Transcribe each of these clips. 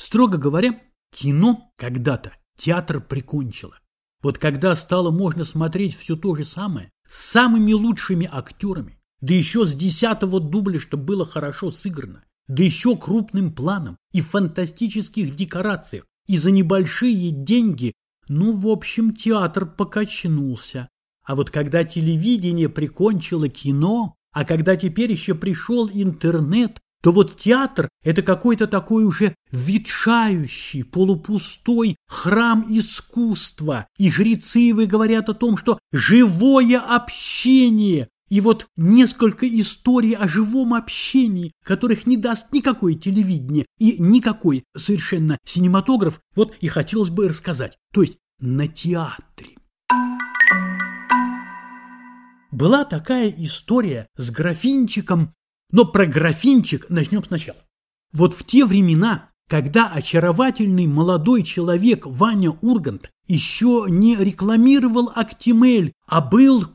Строго говоря, кино когда-то театр прикончило. Вот когда стало можно смотреть все то же самое, с самыми лучшими актерами, да еще с десятого дубля, чтобы было хорошо сыграно, да еще крупным планом и фантастических декорациях, и за небольшие деньги, ну, в общем, театр покачнулся. А вот когда телевидение прикончило кино, а когда теперь еще пришел интернет, то вот театр – это какой-то такой уже ветшающий, полупустой храм искусства. И жрецы его говорят о том, что живое общение. И вот несколько историй о живом общении, которых не даст никакое телевидение и никакой совершенно синематограф, вот и хотелось бы рассказать. То есть на театре. Была такая история с графинчиком но про графинчик начнем сначала. Вот в те времена, когда очаровательный молодой человек Ваня Ургант еще не рекламировал Актимель, а был...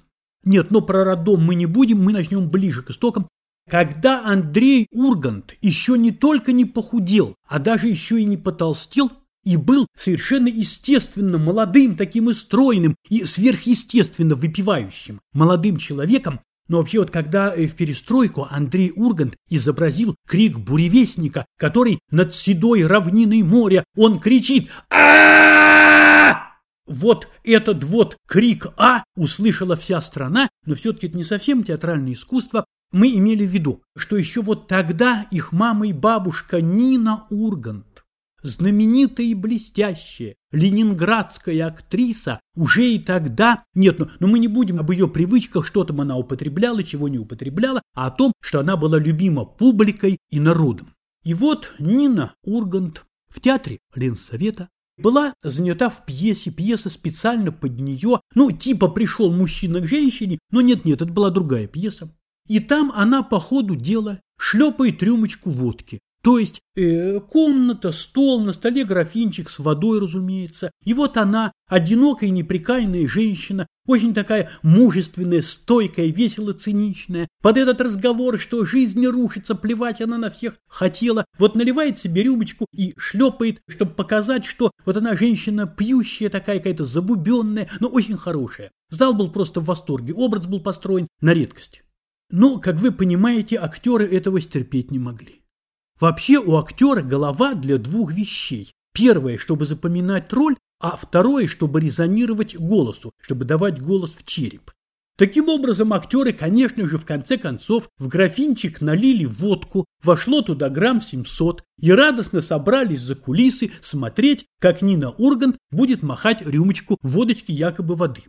Нет, но про роддом мы не будем, мы начнем ближе к истокам. Когда Андрей Ургант еще не только не похудел, а даже еще и не потолстел, и был совершенно естественно молодым, таким и стройным, и сверхъестественно выпивающим молодым человеком, но вообще вот когда э, в перестройку Андрей Ургант изобразил крик буревестника, который над седой равниной моря, он кричит а Вот этот вот крик «А» услышала вся страна, но все-таки это не совсем театральное искусство. Мы имели в виду, что еще вот тогда их мама и бабушка Нина Ургант знаменитая и блестящая ленинградская актриса уже и тогда, нет, но, но мы не будем об ее привычках, что там она употребляла, чего не употребляла, а о том, что она была любима публикой и народом. И вот Нина Ургант в театре Ленсовета была занята в пьесе, пьеса специально под нее, ну, типа пришел мужчина к женщине, но нет-нет, это была другая пьеса. И там она по ходу дела шлепает рюмочку водки. То есть э, комната, стол, на столе графинчик с водой, разумеется. И вот она, одинокая и неприкаянная женщина, очень такая мужественная, стойкая, весело циничная. Под этот разговор, что жизнь не рушится, плевать она на всех хотела. Вот наливает себе рюмочку и шлепает, чтобы показать, что вот она женщина пьющая, такая какая-то забубенная, но очень хорошая. Зал был просто в восторге, образ был построен на редкость. Но, как вы понимаете, актеры этого стерпеть не могли. Вообще у актера голова для двух вещей. Первое, чтобы запоминать роль, а второе, чтобы резонировать голосу, чтобы давать голос в череп. Таким образом, актеры, конечно же, в конце концов, в графинчик налили водку, вошло туда грамм 700 и радостно собрались за кулисы смотреть, как Нина Ургант будет махать рюмочку водочки якобы воды.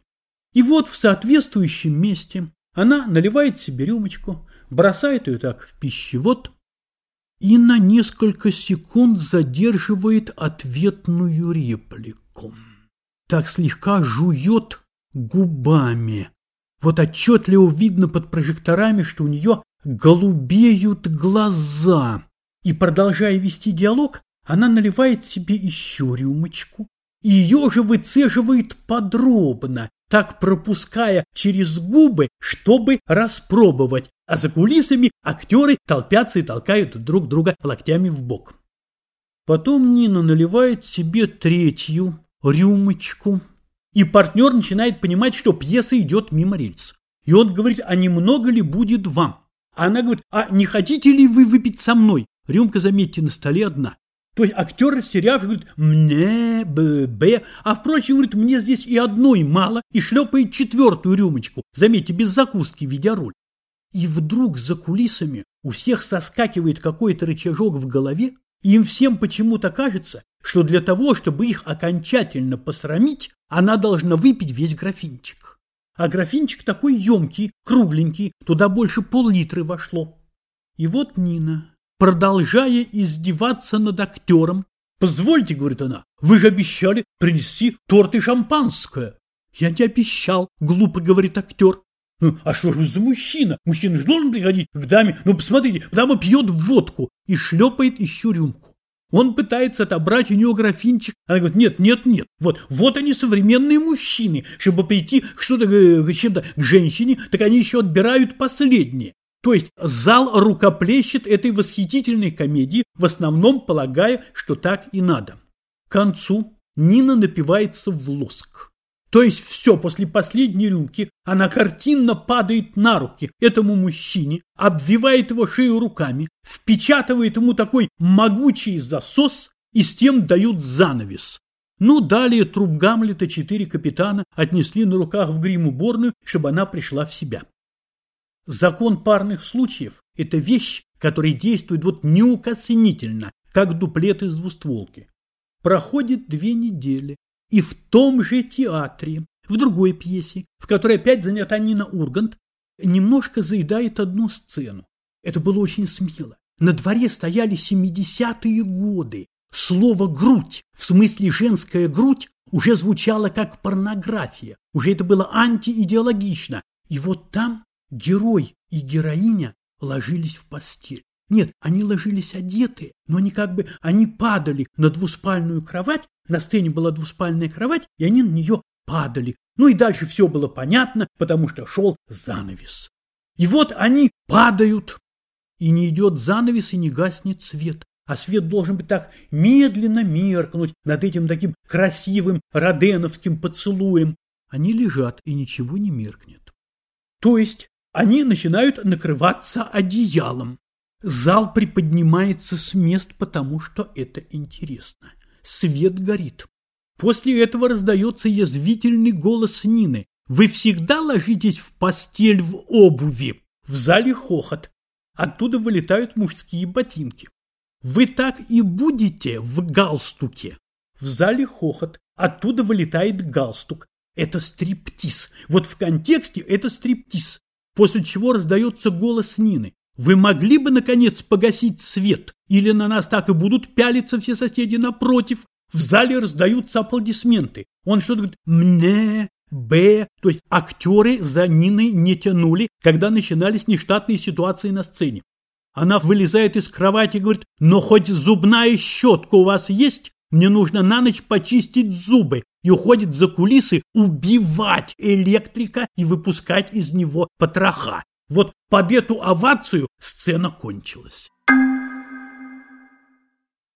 И вот в соответствующем месте она наливает себе рюмочку, бросает ее так в пищевод, и на несколько секунд задерживает ответную реплику. Так слегка жует губами. Вот отчетливо видно под прожекторами, что у нее голубеют глаза. И продолжая вести диалог, она наливает себе еще рюмочку. И ее же выцеживает подробно, так пропуская через губы, чтобы распробовать, а за кулисами актеры толпятся и толкают друг друга локтями в бок. Потом Нина наливает себе третью рюмочку, и партнер начинает понимать, что пьеса идет мимо рельс. И он говорит, а немного ли будет вам? А она говорит, а не хотите ли вы выпить со мной? Рюмка, заметьте, на столе одна. То есть актер растерявший говорит «мне, б, б», а впрочем, говорит, мне здесь и одной мало, и шлепает четвертую рюмочку, заметьте, без закуски, видя роль. И вдруг за кулисами у всех соскакивает какой-то рычажок в голове, и им всем почему-то кажется, что для того, чтобы их окончательно посрамить, она должна выпить весь графинчик. А графинчик такой емкий, кругленький, туда больше пол-литра вошло. И вот Нина, продолжая издеваться над актером. «Позвольте, — говорит она, — вы же обещали принести торт и шампанское». «Я не обещал, — глупо говорит актер. Ну, а что же за мужчина? Мужчина же должен приходить к даме. Ну, посмотрите, дама пьет водку и шлепает еще рюмку. Он пытается отобрать у нее графинчик. Она говорит, нет, нет, нет. Вот, вот они современные мужчины. Чтобы прийти к что-то, к чем-то, к женщине, так они еще отбирают последнее. То есть зал рукоплещет этой восхитительной комедии, в основном полагая, что так и надо. К концу Нина напивается в лоск. То есть все, после последней рюмки она картинно падает на руки этому мужчине, обвивает его шею руками, впечатывает ему такой могучий засос и с тем дают занавес. Ну, далее труп Гамлета четыре капитана отнесли на руках в грим-уборную, чтобы она пришла в себя. Закон парных случаев – это вещь, которая действует вот неукоснительно, как дуплет из двустволки. Проходит две недели, и в том же театре, в другой пьесе, в которой опять занята Нина Ургант, немножко заедает одну сцену. Это было очень смело. На дворе стояли 70-е годы. Слово «грудь», в смысле «женская грудь», уже звучало как порнография. Уже это было антиидеологично. И вот там герой и героиня ложились в постель. Нет, они ложились одетые, но они как бы, они падали на двуспальную кровать, на сцене была двуспальная кровать, и они на нее падали. Ну и дальше все было понятно, потому что шел занавес. И вот они падают, и не идет занавес, и не гаснет свет. А свет должен быть так медленно меркнуть над этим таким красивым роденовским поцелуем. Они лежат, и ничего не меркнет. То есть они начинают накрываться одеялом. Зал приподнимается с мест, потому что это интересно. Свет горит. После этого раздается язвительный голос Нины. «Вы всегда ложитесь в постель в обуви?» В зале хохот. Оттуда вылетают мужские ботинки. «Вы так и будете в галстуке?» В зале хохот. Оттуда вылетает галстук. Это стриптиз. Вот в контексте это стриптиз после чего раздается голос Нины. «Вы могли бы, наконец, погасить свет? Или на нас так и будут пялиться все соседи напротив?» В зале раздаются аплодисменты. Он что-то говорит «мне», «б», то есть актеры за Ниной не тянули, когда начинались нештатные ситуации на сцене. Она вылезает из кровати и говорит «но хоть зубная щетка у вас есть? Мне нужно на ночь почистить зубы и уходит за кулисы убивать электрика и выпускать из него потроха. Вот под эту овацию сцена кончилась.